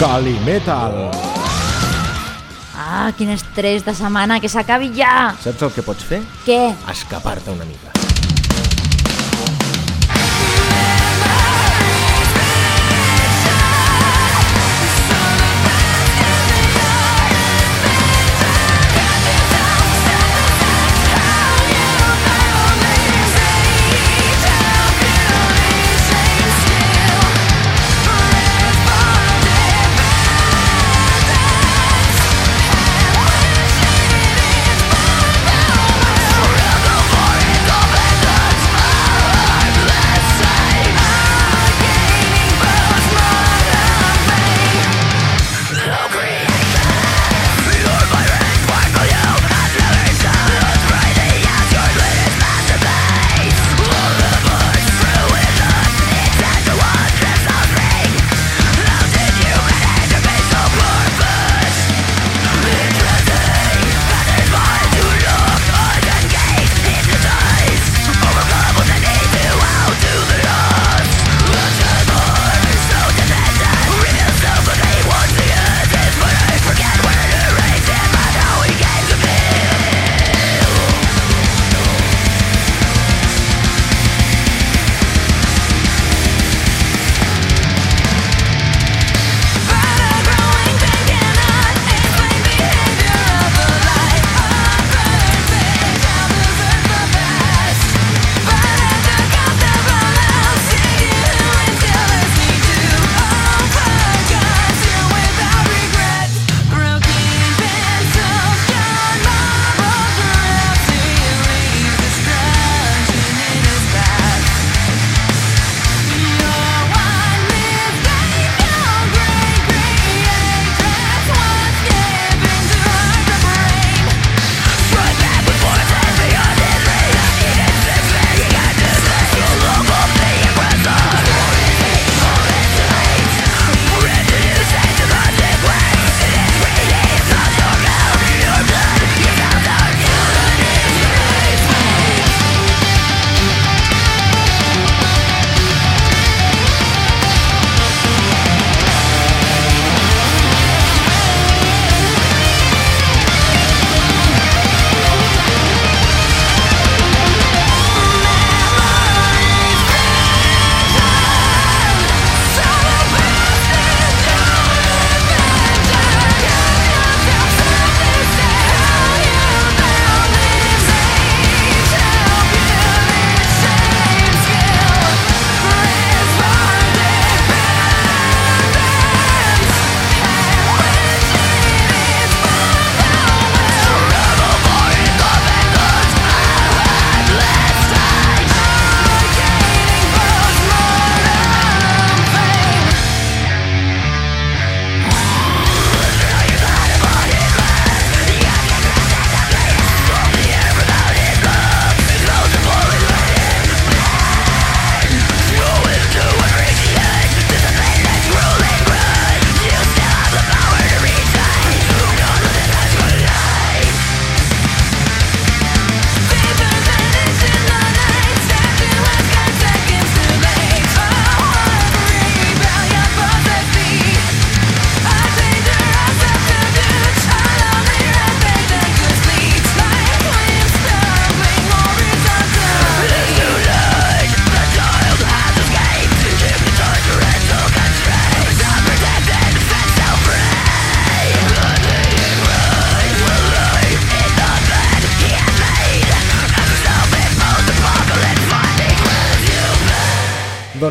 Calimetal. Ah, quin estrès de setmana, que s'acabi ja! Saps el que pots fer? Què? Escapar-te una mica.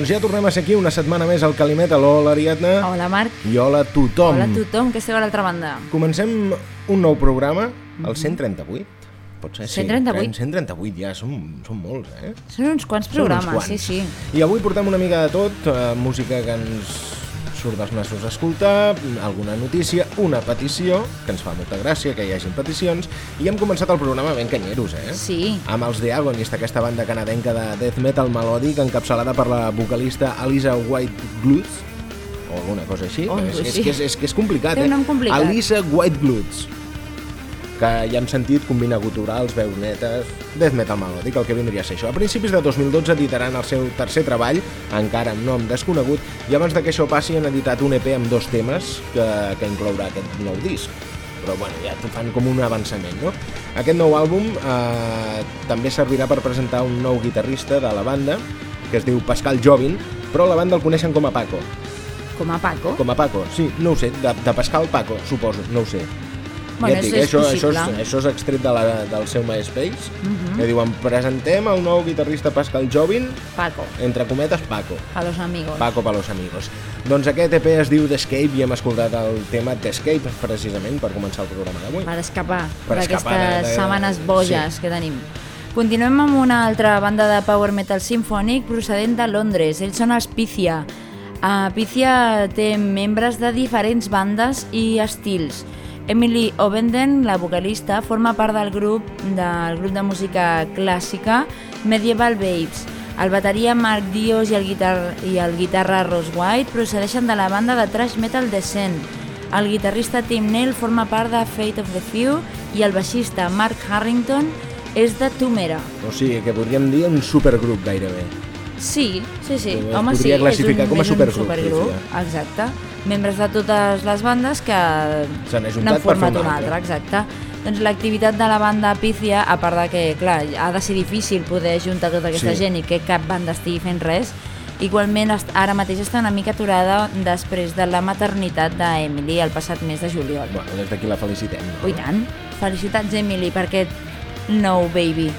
Doncs ja tornem a ser aquí una setmana més al Calimetal. Hola, Ariadna. Hola, Marc. I hola a tothom. Hola a tothom que esteu a l'altra banda. Comencem un nou programa, el 138. Pot ser? 138. Sí, 138 ja, són, són molts, eh? Són uns quants Són uns programes, quants. sí, sí. I avui portem una mica de tot, eh, música que ens surt dels nassos a escoltar, alguna notícia, una petició, que ens fa molta gràcia que hi hagin peticions, i hem començat el programa ben canyeros, eh? Sí. Amb els The Agonist, aquesta banda canadenca de death metal melòdic encapçalada per la vocalista Alisa Whitegluts, o alguna cosa així. Oh, és, és, sí. és, és, que és complicat, Té un eh? nom complicat. Alisa Whitegluts. Que ja hem sentit combina guturals, veus netes, death metal melòdic, el que vindria a ser això. A principis de 2012 editaran el seu tercer treball, encara amb nom desconegut, i abans de que això passi han editat un EP amb dos temes que, que inclourà aquest nou disc. Però bueno, ja fan com un avançament, no? Aquest nou àlbum eh, també servirà per presentar un nou guitarrista de la banda, que es diu Pascal Jovin, però la banda el coneixen com a Paco. Com a Paco. Com a Paco, sí, no ho sé, de, de Pascal Paco, suposo, no ho sé. Bueno, ja et dic, és això, això, és, això és extret de la, del seu MySpace, Mhm. que diuen, presentem el nou guitarrista Pascal Jovin, Paco. entre cometes, Paco. A los amigos. Paco pa los amigos. Doncs aquest EP es diu D'Escape i hem escoltat el tema D'Escape precisament per començar el programa d'avui. Per escapar d'aquestes de- setmanes boges sí. que tenim. Continuem amb una altra banda de power metal sinfònic procedent de Londres. Ells són els Pythia. Uh, Pythia té membres de diferents bandes i estils. Emily Ovenden, la vocalista, forma part del grup del grup de música clàssica Medieval Babes. El bateria Mark Dios i el, guitar i el guitarra Ross White procedeixen de la banda de thrash metal Descent. El guitarrista Tim Neal forma part de Fate of the Few i el baixista Mark Harrington és de Tumera. O sigui, que podríem dir un supergrup gairebé. Sí, sí, sí. Home, sí, podria és classificar un, com a és un supergrup, supergrup. Exacte. Membres de totes les bandes que n'han format una altra. exacte. Doncs l'activitat de la banda Pythia, a part de que, clar, ha de ser difícil poder juntar tota aquesta Sí. gent i que cap banda estigui fent res, igualment ara mateix està una mica aturada després de la maternitat d'Emily el passat mes de juliol. Bueno, des d'aquí la felicitem. No? Ui tant, felicitats Emily per aquest nou baby.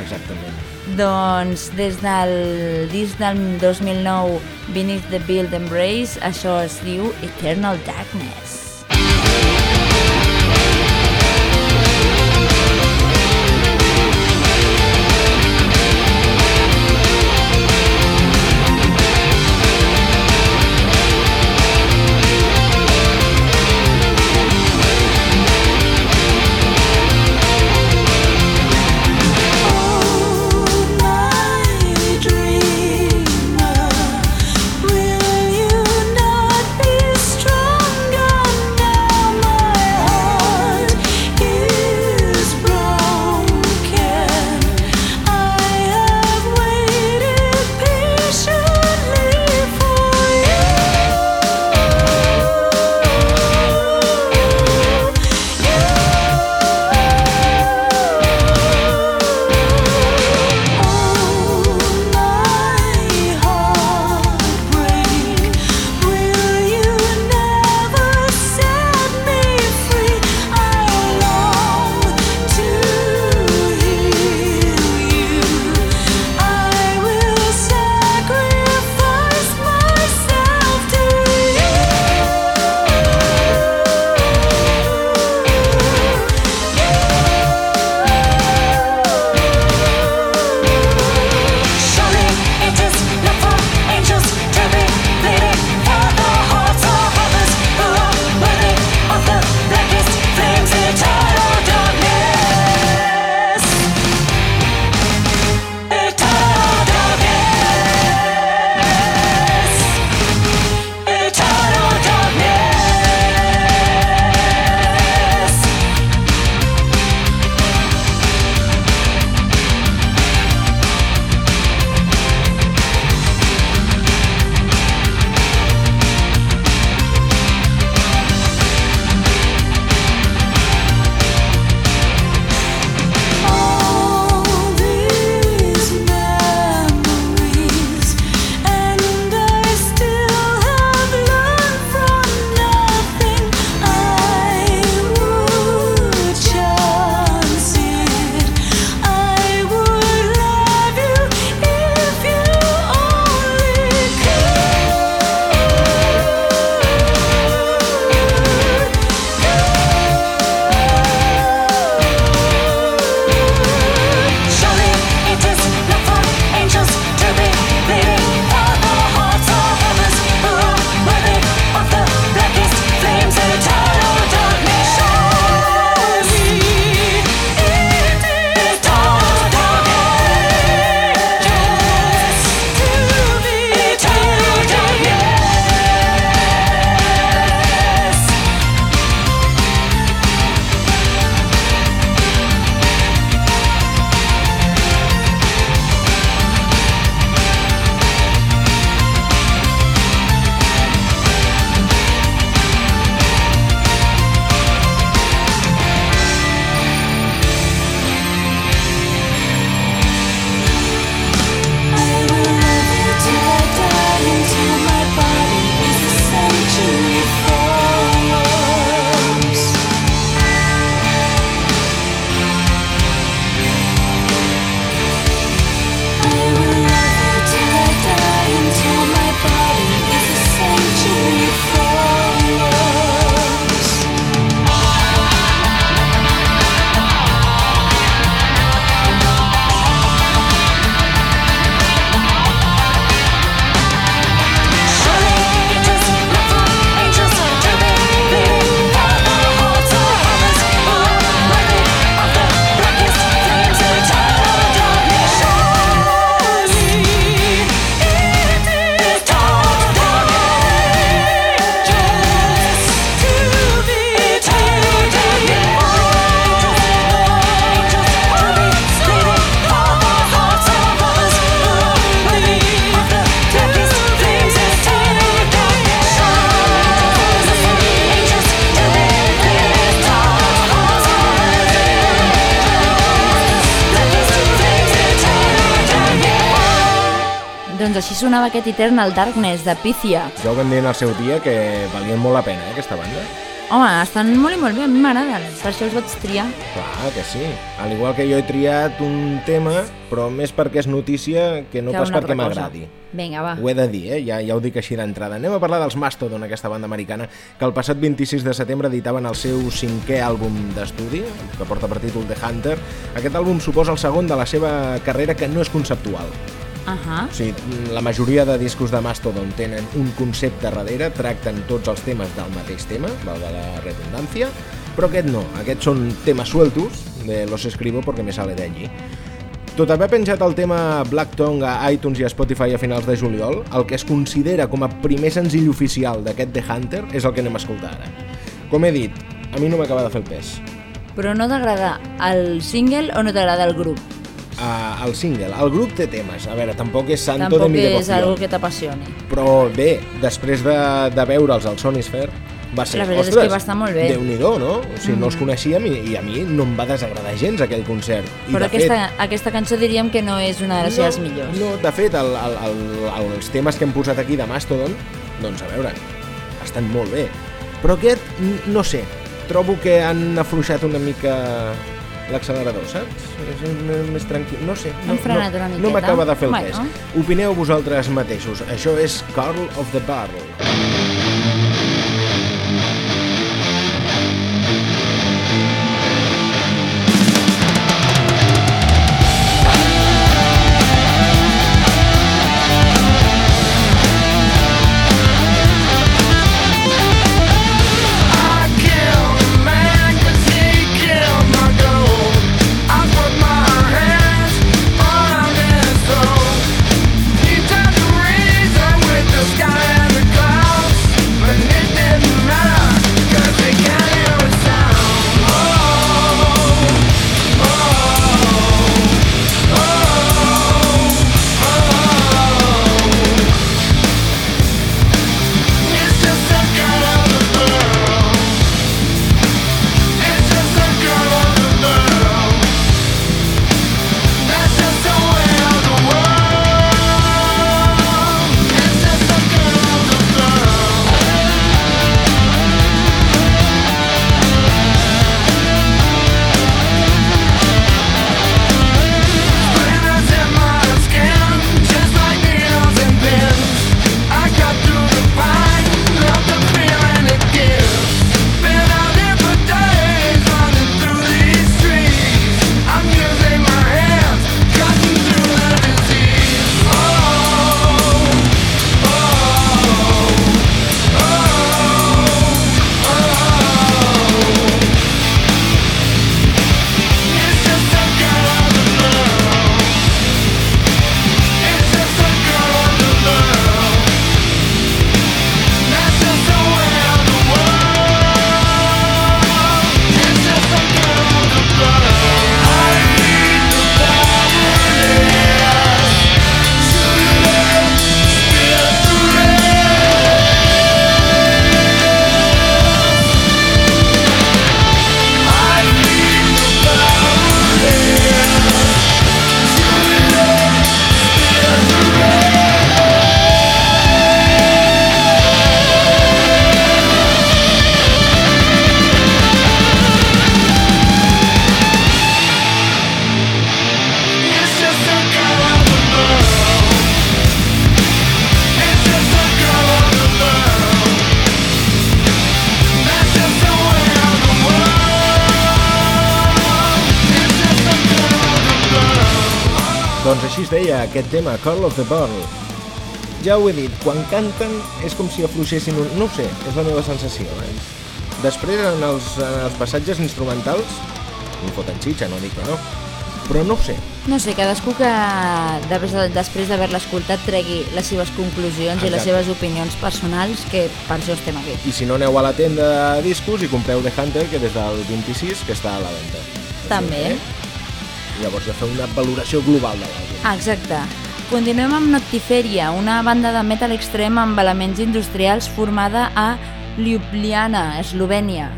Exactament. Doncs des del disc del 2009 Beneath the Build Embrace, això es diu Eternal Darkness. Així sonava aquest Eternal Darkness de Pythia. Ja ho vam dir en el seu dia que valien molt la pena, eh, aquesta banda. Home, estan molt i molt bé, a mi m'agraden, per això els vaig triar. Clar que sí. Al igual que jo he triat un tema, però més perquè és notícia que no Que pas perquè m'agradi. Vinga, va. Ho he de dir, eh? ja, ja ho dic així d'entrada. Anem a parlar dels Mastodon, aquesta banda americana, que el passat 26 de setembre editaven el seu cinquè àlbum d'estudi, que porta per títol The Hunter. Aquest àlbum suposa el segon de la seva carrera que no és conceptual. Ahà. O sigui, la majoria de discos de Mastodon tenen un concepte darrere, tracten tots els temes del mateix tema, valga la redundància, però aquest no, aquests són temes sueltos, de los escribo porque me sale de allí. Tot haver penjat el tema Black Tongue a iTunes i a Spotify a finals de juliol, el que es considera com a primer senzill oficial d'aquest The Hunter és el que anem a escoltar ara. Com he dit, a mi no m'acaba de fer el pes. Però no t'agrada el single o no t'agrada el grup? Uh, el single, el grup té temes, a veure, tampoc és santo de Tampoc mi és algo que t'apassioni. Però bé, després de, de veure'ls al Sony Sphere, va ser, La veritat és ostres, que va estar molt bé. Mm. Déu-n'hi-do, no? O sigui, no els coneixíem i, i a mi no em va desagradar gens aquell concert. I Però aquesta, aquesta cançó diríem que no és una de les seves millors. No, de fet, el, el, el, els temes que hem posat aquí de Mastodon, doncs a veure, estan molt bé. Però aquest, no sé, trobo que han afluixat una mica l'accelerador, saps? És més tranquil, no sé. No, no, una No miqueta. m'acaba de fer el Bueno. pes. Opineu vosaltres mateixos. Això és Carl of the Barrel. Tema, Call of the Pearl. Ja ho he dit, quan canten és com si afluixessin un... No sé, és la meva sensació, eh? Després, en els, en els passatges instrumentals, em foten xitxa, no dic que no, però no ho sé. No sé, cadascú que després de- després d'haver-la escoltat tregui les seves conclusions i les Exacte. seves opinions personals, que per això estem aquí. I si no, aneu a la tenda de discos i compreu The Hunter, que des del 26 que està a la venda. També. Llavors ja feu una valoració global de l'àlbum. Ah, exacte. Continuem amb Noctiferia, una banda de metal extrem amb elements industrials formada a Ljubljana, Eslovènia.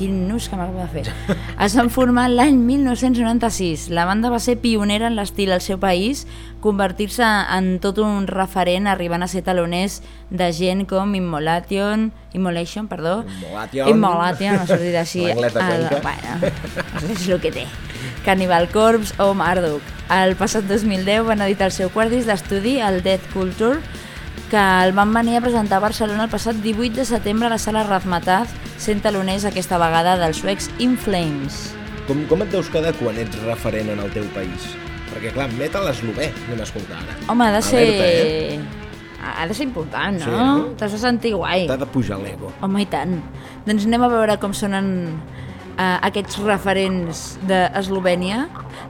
quin nus que m'acabo de fer. Es van formar l'any 1996. La banda va ser pionera en l'estil al seu país, convertir-se en tot un referent, arribant a ser taloners de gent com Immolation, Immolation, perdó, Immolation. Immolation, no s'ho dit així, L'anglès de Cuenca. bueno, és el que té. Cannibal Corpse o Marduk. El passat 2010 van editar el seu quart disc d'estudi, el Death Culture, que el van venir a presentar a Barcelona el passat 18 de setembre a la sala Razmataz, sent taloners aquesta vegada dels suecs In Flames. Com, com et deus quedar quan ets referent en el teu país? Perquè, clar, metal eslové, anem a escoltar ara. Home, ha de ser... Alerta, eh? Ha de ser important, no? Sí, no? T'has de sentir guai. T'ha de pujar l'ego. Home, i tant. Doncs anem a veure com sonen uh, aquests referents d'Eslovènia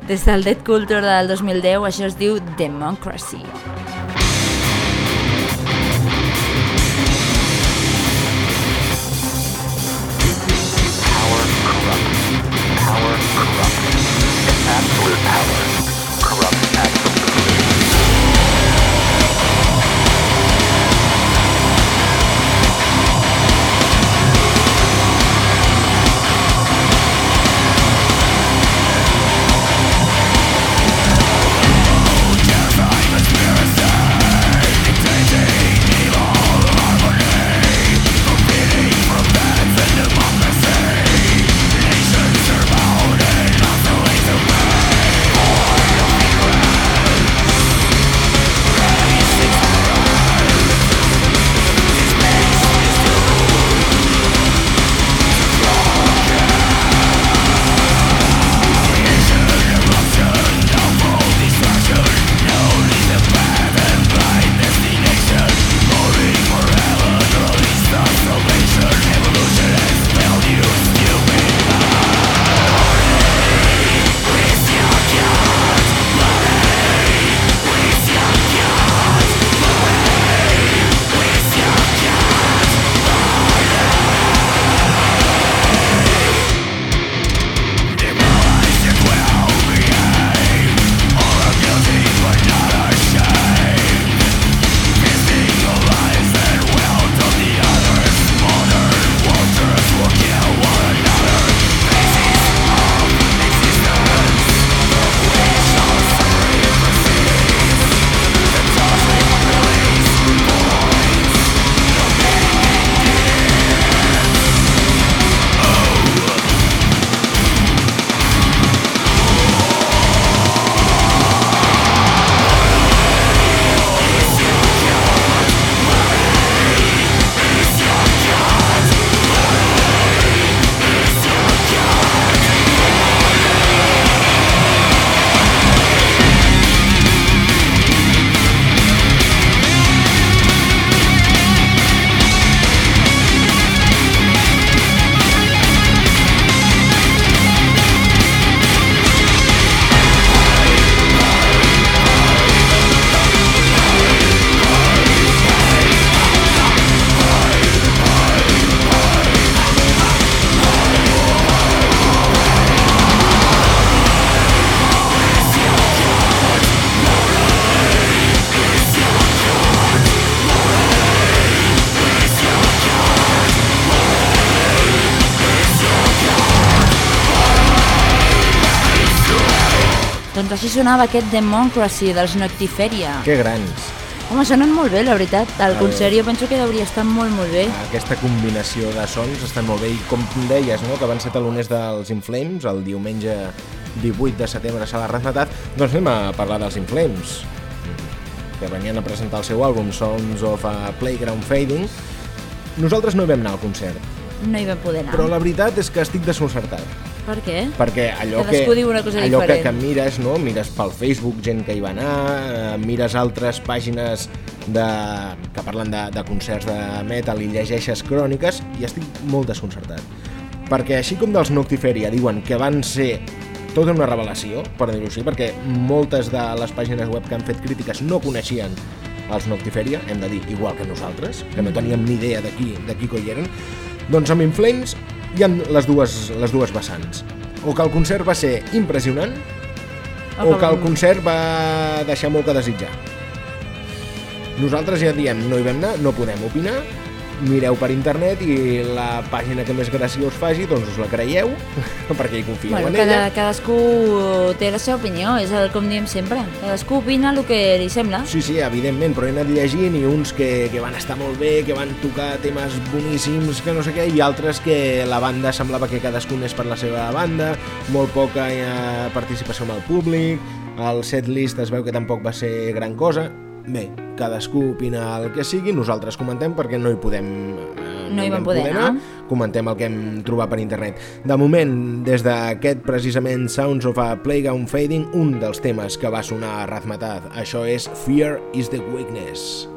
des del Dead Culture del 2010. Això es diu Democracy. Power Doncs així sonava aquest Democracy dels Noctiferia. Que grans. Home, sonen molt bé, la veritat. El A concert jo penso que hauria estar molt, molt bé. Aquesta combinació de sons està molt bé i com deies, no? que van ser taloners dels Inflames el diumenge 18 de setembre a Sala Razmetat, doncs anem a parlar dels Inflames que venien a presentar el seu àlbum Songs of a Playground Fading. Nosaltres no hi vam anar al concert, No hi vam poder anar. però la veritat és que estic desconcertat. Per què? Perquè allò que, una cosa allò que, que mires, no? mires pel Facebook gent que hi va anar, eh, mires altres pàgines de, que parlen de, de concerts de metal i llegeixes cròniques i estic molt desconcertat. Perquè així com dels Noctiferia diuen que van ser tota una revelació, per dir-ho així, perquè moltes de les pàgines web que han fet crítiques no coneixien els Noctiferia, hem de dir, igual que nosaltres, que no teníem ni idea de qui, de qui coi eren, doncs amb Inflames hi ha les dues, les dues vessants. O que el concert va ser impressionant, o que el concert va deixar molt que desitjar. Nosaltres ja diem, no hi vam anar, no podem opinar, mireu per internet i la pàgina que més gràcia us faci, doncs us la creieu, perquè hi confieu Bueno, en cada, ella. cadascú té la seva opinió, és el com diem sempre. Cadascú opina el que li sembla. Sí, sí, evidentment, però he anat llegint i uns que, que van estar molt bé, que van tocar temes boníssims, que no sé què, i altres que la banda semblava que cadascun és per la seva banda, molt poca eh, participació amb el públic, el setlist es veu que tampoc va ser gran cosa. Bé, cadascú opina el que sigui, nosaltres comentem perquè no hi podem... eh, No hi vam poder anar. Comentem el que hem trobat per internet. De moment, des d'aquest precisament Sounds of a Playground Fading, un dels temes que va sonar a Razmataz, això és Fear is the Weakness.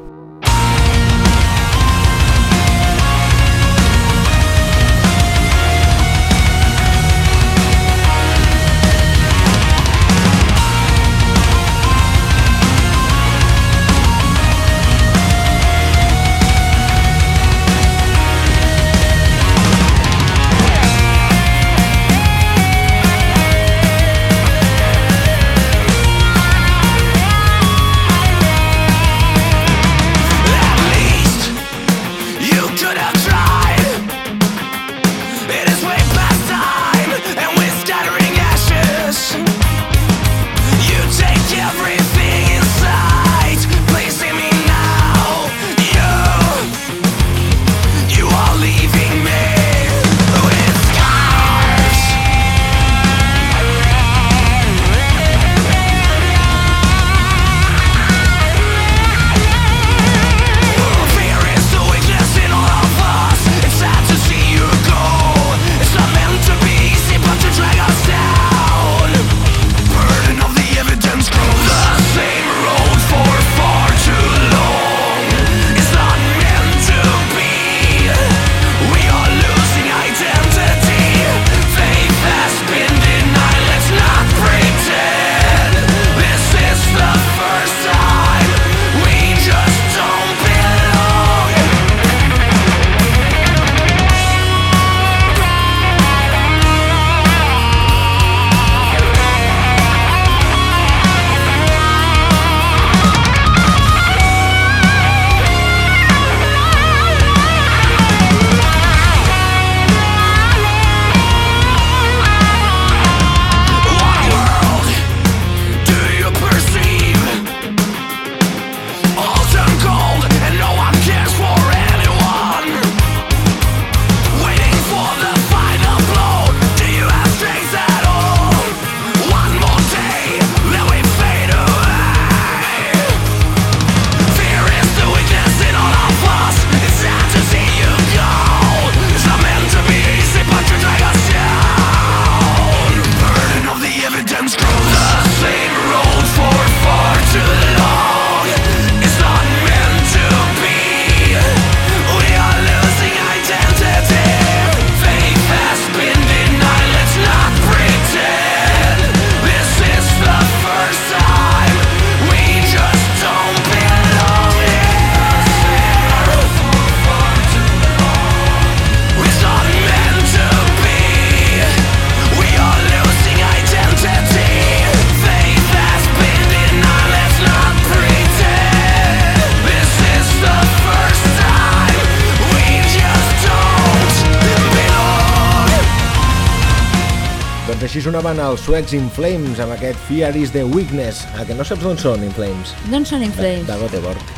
Els suecs In Flames amb aquest Fear is the Weakness. A que no saps d'on són In Flames? D'on són De, Inflames? de Göteborg.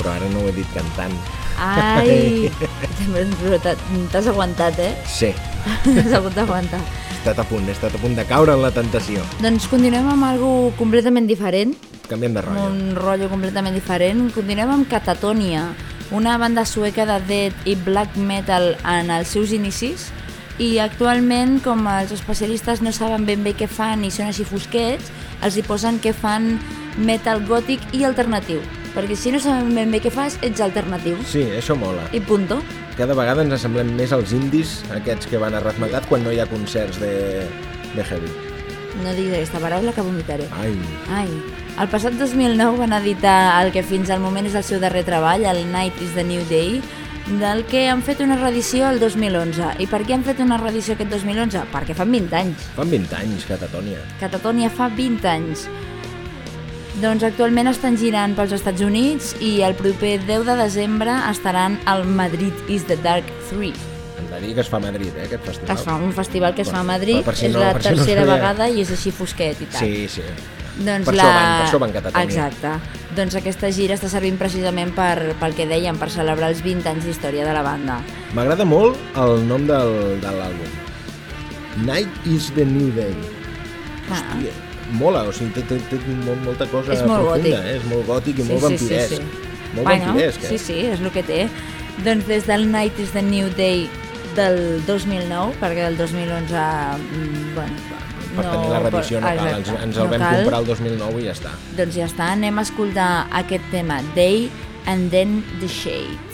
Però ara no ho he dit cantant. Ai, t'has aguantat, eh? Sí, T'has hagut d'aguantar. he estat a punt, he estat a punt de caure en la tentació. Doncs continuem amb algo completament diferent, Canviem de rotllo. un rotllo completament diferent. Continuem amb Catatonia, una banda sueca de death i black metal en els seus inicis i actualment, com els especialistes no saben ben bé què fan i són així fosquets, els hi posen que fan metal gòtic i alternatiu. Perquè si no saben ben bé què fas, ets alternatiu. Sí, això mola. I punto. Cada vegada ens assemblem més als indis, aquests que van a Razmetat quan no hi ha concerts de, de heavy. No diguis aquesta paraula que vomitaré. Ai, Ai, el passat 2009 van editar el que fins al moment és el seu darrer treball, el Night is the New Day, del que han fet una reedició el 2011. I per què han fet una reedició aquest 2011? Perquè fan 20 anys. fan 20 anys, Catatònia. Catatonia fa 20 anys. Doncs actualment estan girant pels Estats Units i el proper 10 de desembre estaran al Madrid is the Dark 3. Hem de dir que es fa a Madrid, eh, aquest festival. Es fa un festival que es fa a Bueno, Madrid, per si és no- la per si no tercera vegada i és així fosquet i tal. Sí, sí. Doncs Per la... això van- per això van Catatònia. Exacte. Doncs aquesta gira està servint precisament per, pel que dèiem, per celebrar els 20 anys d'història de la banda. M'agrada molt el nom del, de l'àlbum. Night is the New Day. Ah. Hòstia, mola, o sigui, té, té, té molt, molta cosa És molt profunda, gòtic. eh? és molt gòtic i Sí, molt sí, vampiresc. sí, sí. Molt bueno, vampiresc, eh? Sí, sí, és el que té. Doncs des del Night is the New Day del 2009, perquè del 2011... mm, Bueno, Per tenir la revisió no cal, ens, ens el no vam cal. comprar el 2009 i ja està. Doncs ja està, anem a escoltar aquest tema, Day and then the Shade.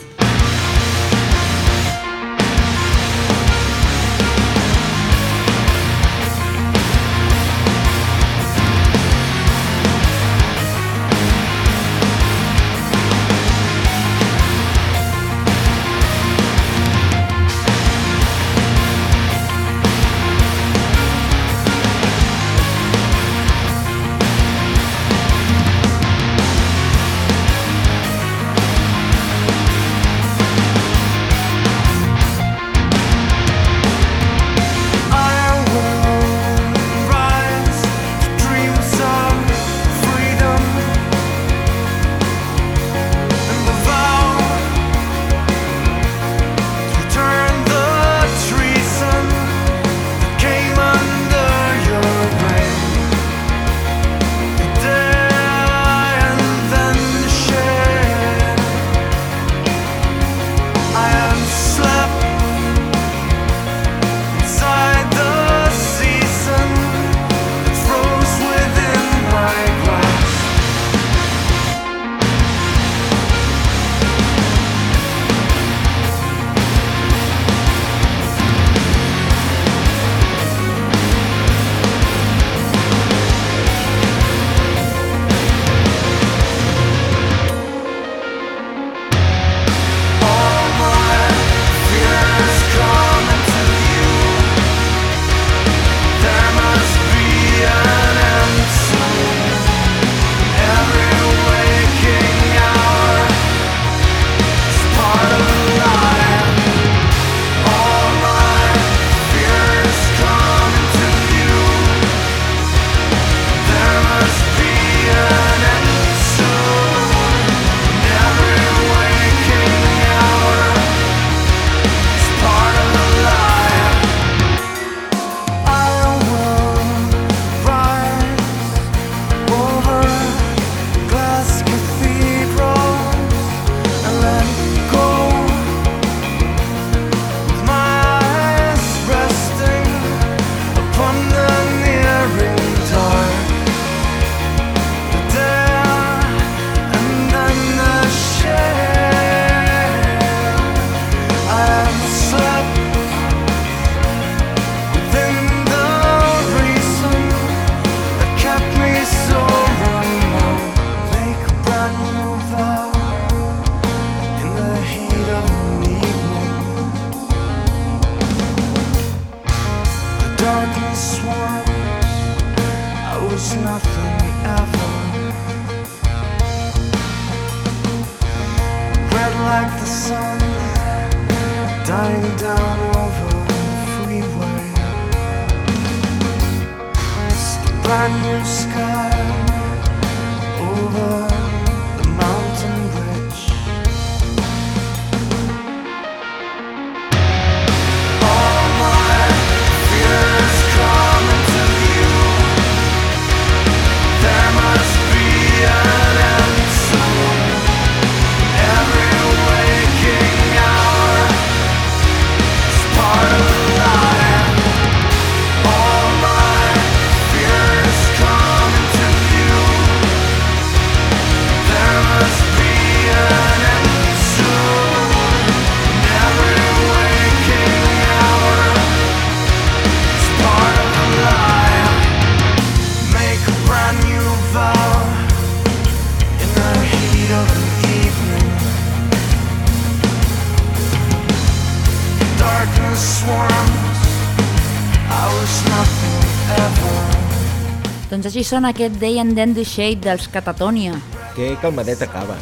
Doncs així sona aquest Day and Then the Shade dels Catatonia. Que calmadet acaba.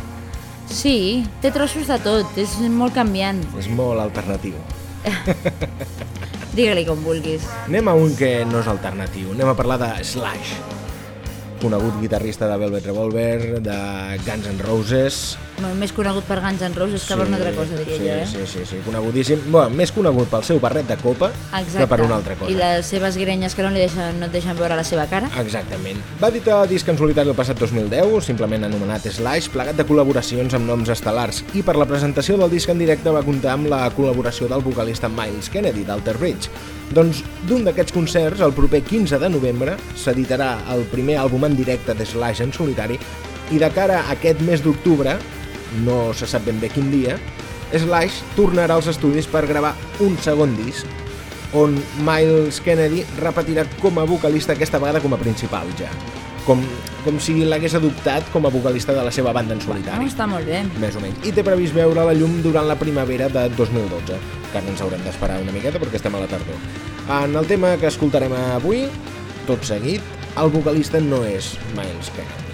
Sí, té trossos de tot, és molt canviant. És molt alternatiu. Digue-li com vulguis. Anem a un que no és alternatiu. Anem a parlar de Slash. Conegut guitarrista de Velvet Revolver, de Guns N' Roses... Bueno, més conegut per Guns N' Roses que per una altra cosa, diria sí, jo, eh? Sí, sí, sí, conegudíssim. Bueno, més conegut pel seu barret de copa Exacte. que per una altra cosa. I les seves grenyes que no, li deixen, no et deixen veure la seva cara. Exactament. Va editar disc en solitari el passat 2010, simplement anomenat Slash, plegat de col·laboracions amb noms estel·lars, i per la presentació del disc en directe va comptar amb la col·laboració del vocalista Miles Kennedy d'Alter Bridge. Doncs d'un d'aquests concerts, el proper 15 de novembre, s'editarà el primer àlbum en directe de Slash en solitari i de cara a aquest mes d'octubre, no se sap ben bé quin dia, Slash tornarà als estudis per gravar un segon disc on Miles Kennedy repetirà com a vocalista aquesta vegada com a principal ja. Com, com si l'hagués adoptat com a vocalista de la seva banda en No, solitari. està molt bé. Més o menys. I té previst veure la llum durant la primavera de 2012, que ens haurem d'esperar una miqueta perquè estem a la tardor. En el tema que escoltarem avui, tot seguit, el vocalista no és Miles Kennedy.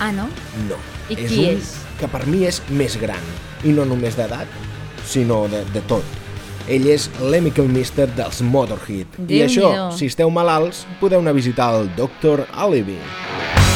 Ah, no? No. I és qui un és? que per mi és més gran. I no només d'edat, sinó de, de tot. Ell és Lemmy Kilmister dels Motorhead. I Déu-n'hi-do. això, si esteu malalts, podeu anar a visitar el Dr. Alibi. I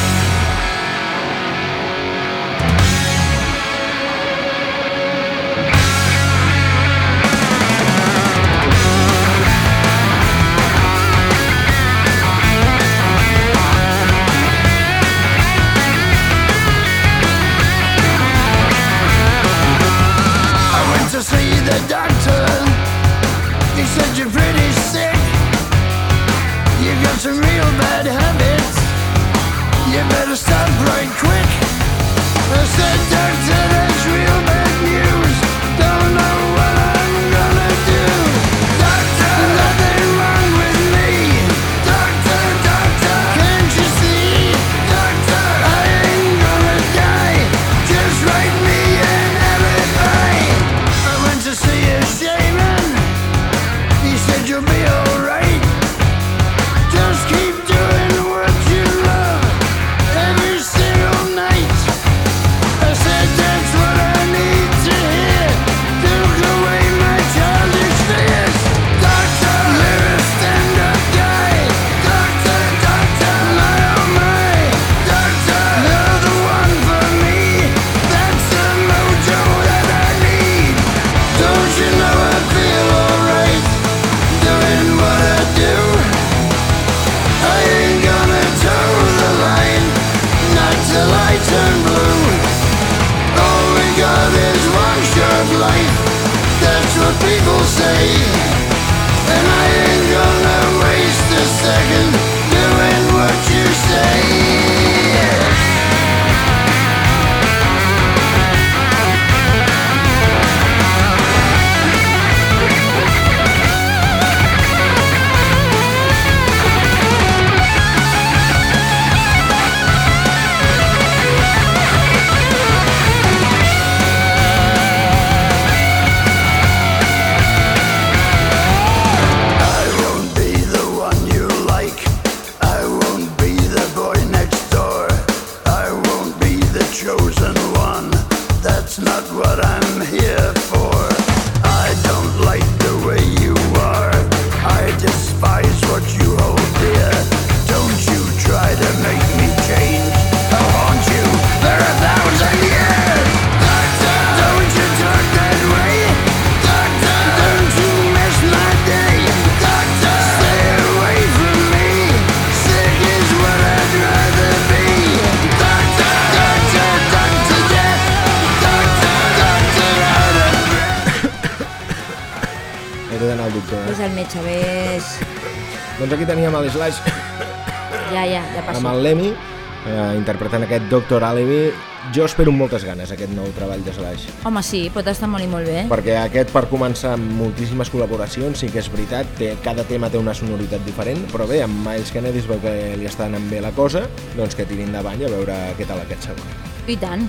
Slash Ja, ja, ja amb passa. el Lemmy, eh, interpretant aquest Dr. Alibi. Jo espero amb moltes ganes aquest nou treball de Slash. Home, sí, pot estar molt i molt bé. Perquè aquest, per començar, amb moltíssimes col·laboracions, sí que és veritat, té, cada tema té una sonoritat diferent, però bé, amb Miles Kennedy es veu que li està anant bé la cosa, doncs que tiri endavant i a veure què tal aquest segon. I tant.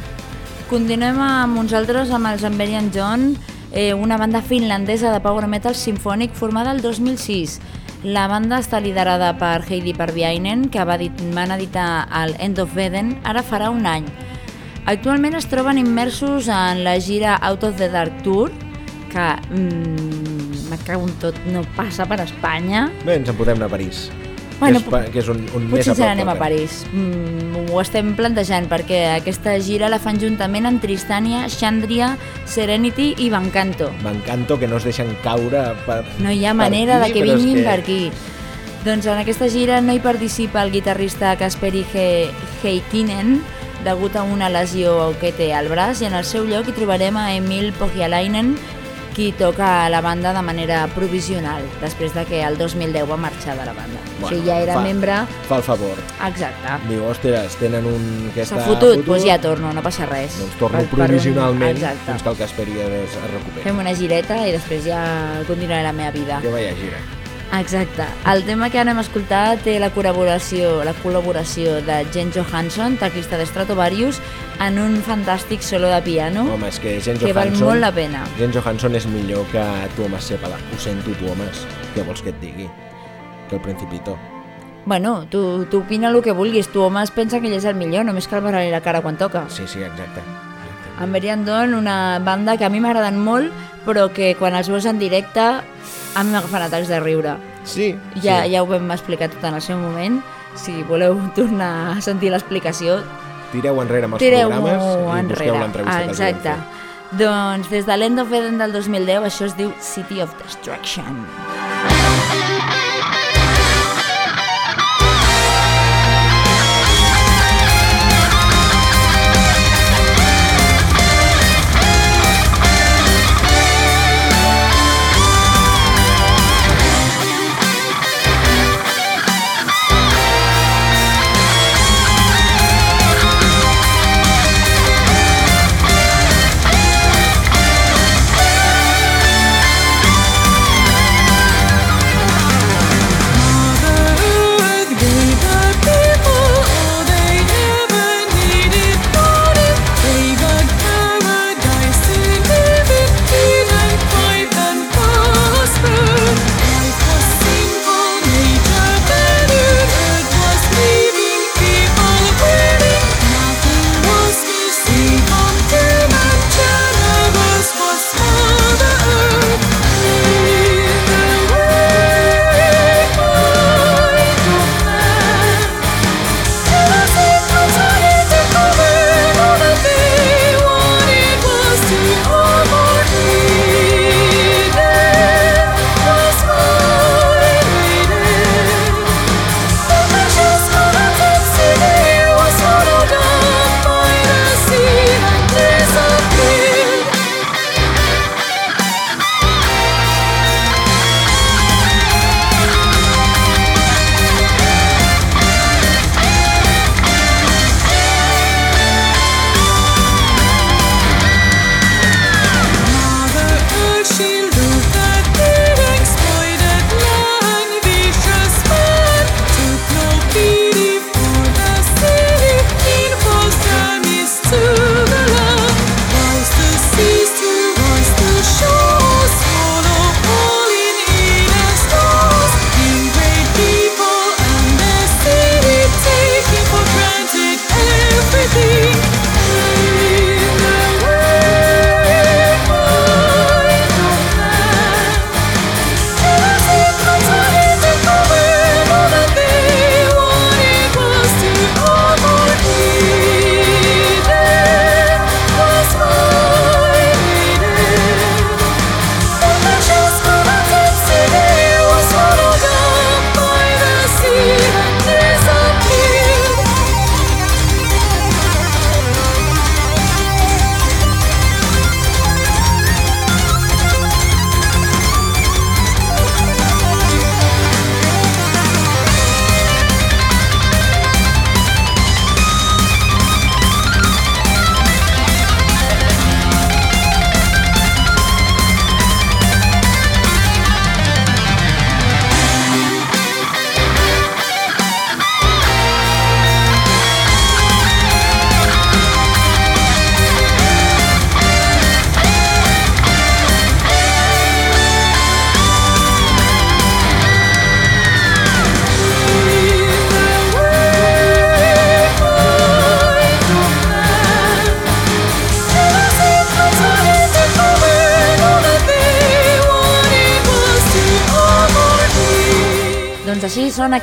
Continuem amb uns altres, amb els Amberian John, eh, una banda finlandesa de power metal sinfònic formada el 2006. La banda està liderada per Heidi Parviainen, que va dit, van editar el End of Eden ara farà un any. Actualment es troben immersos en la gira Out of the Dark Tour, que mm, me cago en tot, no passa per Espanya. Bé, ens en podem anar a París. Bueno, que és, que és un, un més a prop. n'anem a que- París. Mm, ho estem plantejant perquè aquesta gira la fan juntament amb Tristania, Xandria, Serenity i Bancanto. M'encanto que no es deixen caure per, No hi ha manera de aquí, que però és vinguin per aquí. Doncs en aquesta gira no hi participa el guitarrista Kasperi He Heikkinen degut a una lesió que té al braç i en el seu lloc hi trobarem a Emil Pohjalainen qui toca a la banda de manera provisional després de que el 2010 va marxar de la banda. o sigui, ja era fa, membre... Fa el favor. Exacte. Diu, ostres, tenen un... S'ha fotut, doncs ja torno, no passa res. Doncs torno Per- per un- provisionalment Exacte. fins que el Casperi es, es recuperi. Fem una gireta i després ja continuaré la meva vida. Que vaya gira. Exacte. El tema que anem a escoltar té la col·laboració, la col·laboració de Jen Johansson, teclista de Stratovarius, en un fantàstic solo de piano Home, és que Jen que val Johansson... molt la pena. Jen Johansson és millor que Tuomas Sepala. Ho sento, Tuomas. Què vols que et digui? Que el Principito. Bueno, tu, tu opina el que vulguis, tu home es pensa que ell és el millor, només cal veure la cara quan toca. Sí, sí, exacte. En Merian Dawn, una banda que a mi m'agraden molt, però que quan els veus en directe a mi m'agafen atacs de riure. Sí, Ja, sí. ja ho vam explicar tot en el seu moment. Si voleu tornar a sentir l'explicació, Tireu enrere amb els tireu-m'ho programes i busqueu l'entrevista que Exacte. fer. Doncs des de l'End of Eden del 2010 això es diu City of Destruction. City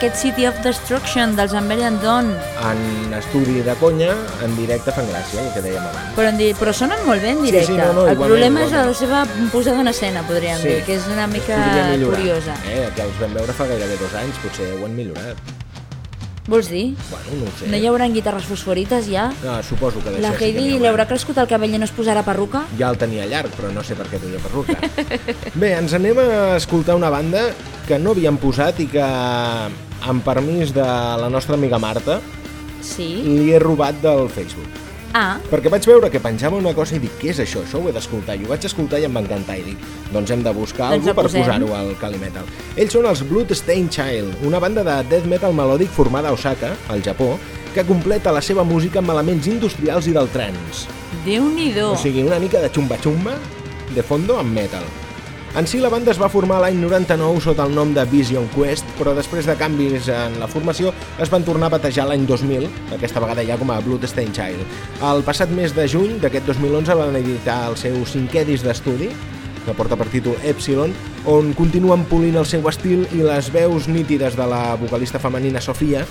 aquest City of Destruction dels Amberian Dawn. En estudi de conya, en directe fan gràcia, el que dèiem abans. Però, en di... però sonen molt bé en Sí, directe. sí, no, no, el problema és la seva posada en escena, podríem Sí. dir, que és una mica curiosa. Eh, que els vam veure fa gairebé dos anys, potser ho han millorat. Vols dir? Bueno, no sé. No hi hauran guitarres fosforites ja? No, suposo que La sí Heidi n'hi li haurà. haurà crescut el cabell i no es posarà perruca? Ja el tenia llarg, però no sé per què duia perruca. Bé, ens anem a escoltar una banda que no havíem posat i que, amb permís de la nostra amiga Marta, Sí. li he robat del Facebook. Ah, Perquè vaig veure que penjava una cosa i dic, què és això? Això ho he d'escoltar. I ho vaig escoltar i em va encantar i dic, doncs hem de buscar Doncs algú per posar-ho al Kali Metal. Ells són els Bloodstained Child, una banda de death metal melòdic formada a Osaka, al Japó, que completa la seva música amb elements industrials i del trance. Déu-n'hi-do. O sigui, una mica de xumba-xumba de fondo amb metal. En si la banda es va formar l'any 99 sota el nom de Vision Quest, però després de canvis en la formació es van tornar a batejar l'any 2000, aquesta vegada ja com a Bloodstained Child. El passat mes de juny d'aquest 2011 van editar el seu cinquè disc d'estudi, que porta per títol Epsilon, on continuen polint el seu estil i les veus nítides de la vocalista femenina Sofia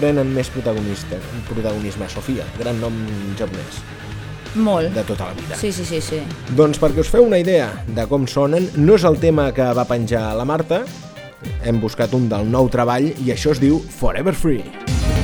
prenen més protagonista, protagonisme. Sofia, gran nom japonès Molt. de tota la vida. Sí, sí, sí, sí. Doncs perquè us feu una idea de com sonen, no és el tema que va penjar la Marta, hem buscat un del nou treball i això es diu Forever Free.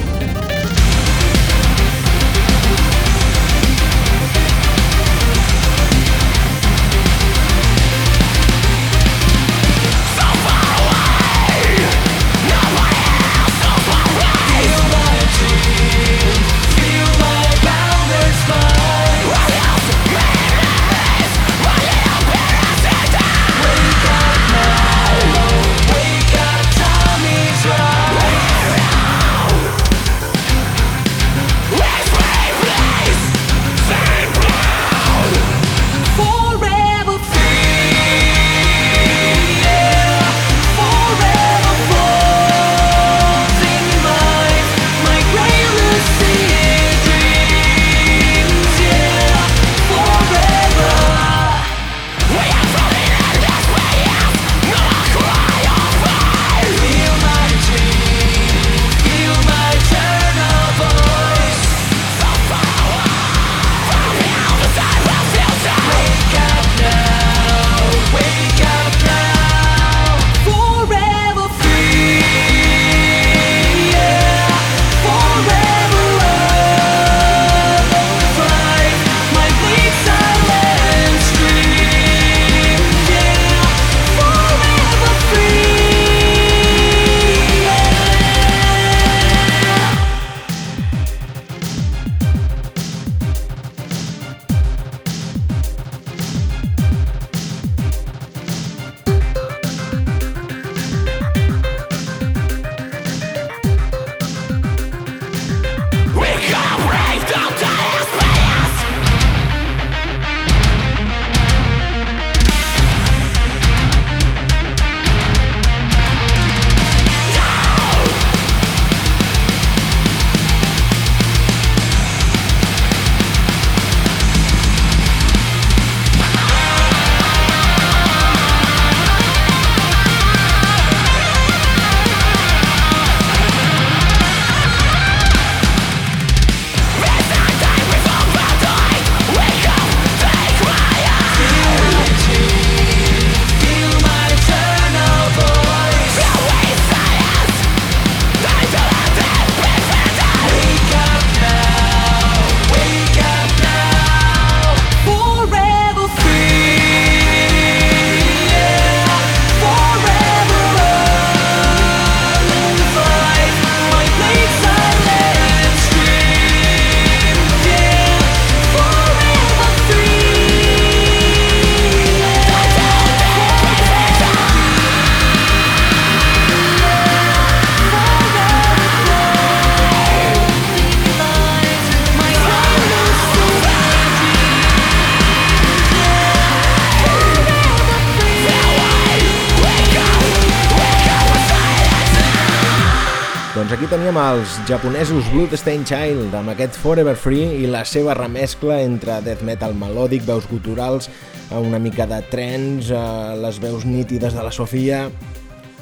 Aquí teníem els japonesos Bloodstained Child amb aquest Forever Free i la seva remescla entre death metal melòdic, veus guturals, eh, una mica de trens, eh, les veus nítides de la Sofia...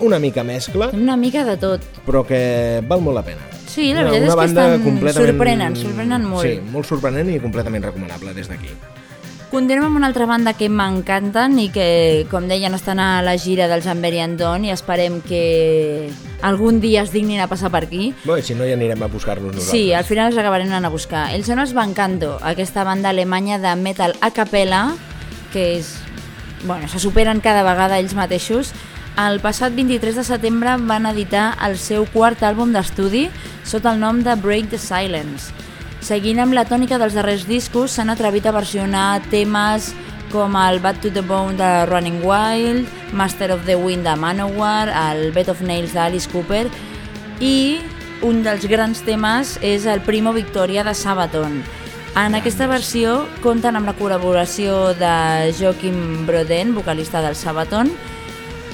una mica mescla, Una mica de tot. però que val molt la pena. Sí, la Una- veritat és una que banda estan- completament... sorprenen, sorprenen molt. Sí, molt sorprenent i completament recomanable des d'aquí. Continuem amb una altra banda que m'encanten i que, com deien, estan a la gira del Jamberi Andon i esperem que algun dia es dignin a passar per aquí. Bé, si no ja anirem a buscar-los nosaltres. Sí, al final els acabarem anant a buscar. Ells són els Bancanto, aquesta banda alemanya de metal a capella, que és... Bueno, se superen cada vegada ells mateixos. El passat 23 de setembre van editar el seu quart àlbum d'estudi sota el nom de Break the Silence. Seguint amb la tònica dels darrers discos, s'han atrevit a versionar temes com el Bad to the Bone de Running Wild, Master of the Wind de Manowar, el Bed of Nails d'Alice Cooper i un dels grans temes és el Primo Victoria de Sabaton. En aquesta versió compten amb la col·laboració de Joachim Broden, vocalista del Sabaton,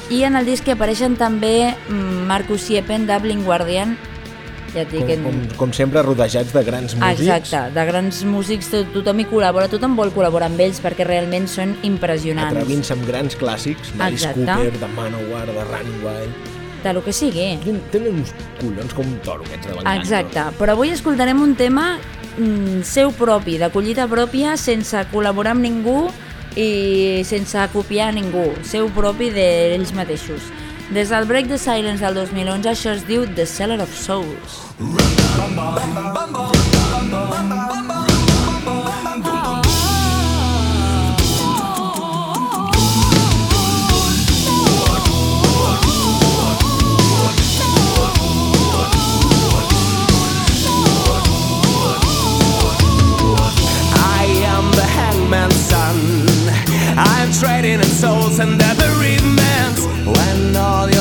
i en el disc apareixen també mm, Marcus Siepen de Blind Guardian, ja et dic, Com, com, com sempre, rodejats de grans músics. Exacte, de grans músics, to tothom hi col·labora, tothom vol col·laborar amb ells perquè realment són impressionants. Atrevint-se amb grans clàssics, Exacte. Cooper, de Manowar, de Wild... De lo que sigui. Tenen, uns collons com un toro, aquests de Bancanto. Exacte, però avui escoltarem un tema mm, seu propi, de collita pròpia, sense col·laborar amb ningú i sense copiar ningú, seu propi d'ells mateixos. Des del Break the Silence del 2011 això es diu The Seller of Souls. I am the hangman's son. I'm trading in souls and bereavement all the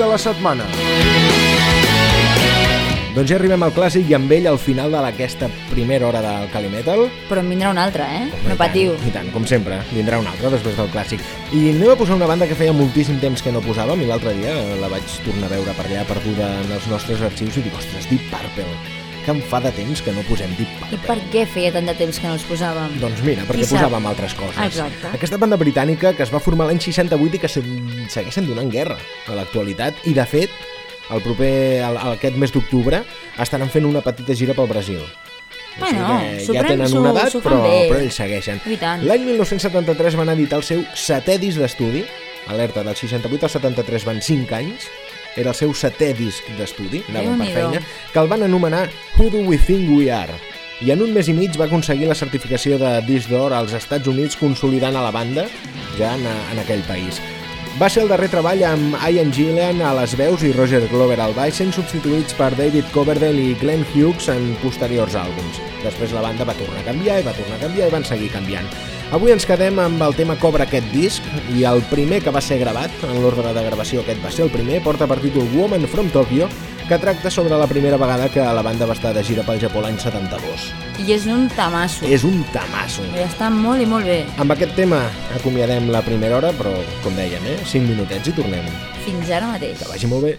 de la setmana. Doncs ja arribem al clàssic i amb ell al final d'aquesta primera hora del Calimetal. Però en vindrà una altra, eh? No I patiu. I tant, com sempre, vindrà una altra després del clàssic. I anem a posar una banda que feia moltíssim temps que no posàvem i l'altre dia la vaig tornar a veure per allà perduda en els nostres arxius i dic, ostres, Deep Purple, que em fa de temps que no posem Deep I Purple. per què feia tant de temps que no els posàvem? Doncs mira, perquè posàvem altres coses. Exacte. Aquesta banda britànica que es va formar l'any 68 i que se- segueixen donant guerra a l'actualitat i de fet el proper, el, aquest mes d'octubre estaran fent una petita gira pel Brasil. O sigui Bueno, s'ho ja tenen una edat, però, bé. però ells segueixen. I. L'any 1973 van editar el seu setè disc d'estudi, alerta, del 68 al 73 van 5 anys, era el seu setè disc d'estudi, anaven per feina, que el van anomenar Who Do We Think We Are? I en un mes i mig va aconseguir la certificació de disc d'or als Estats Units consolidant a la banda ja en, en aquell país. Va ser el darrer treball amb Ian Gillan a les veus i Roger Glover al baix, sent substituïts per David Coverdale i Glenn Hughes en posteriors àlbums. Després la banda va tornar a canviar i va tornar a canviar i van seguir canviant. Avui ens quedem amb el tema Cobra aquest disc i el primer que va ser gravat, en l'ordre de gravació aquest va ser el primer, porta per títol Woman from Tokyo, que tracta sobre la primera vegada que la banda va estar de gira pel Japó l'any 72. I és un tamasso. És un tamasso. I està molt i molt bé. Amb aquest tema acomiadem la primera hora, però, com dèiem, eh? 5 minutets i tornem. Fins ara mateix. Que vagi molt bé.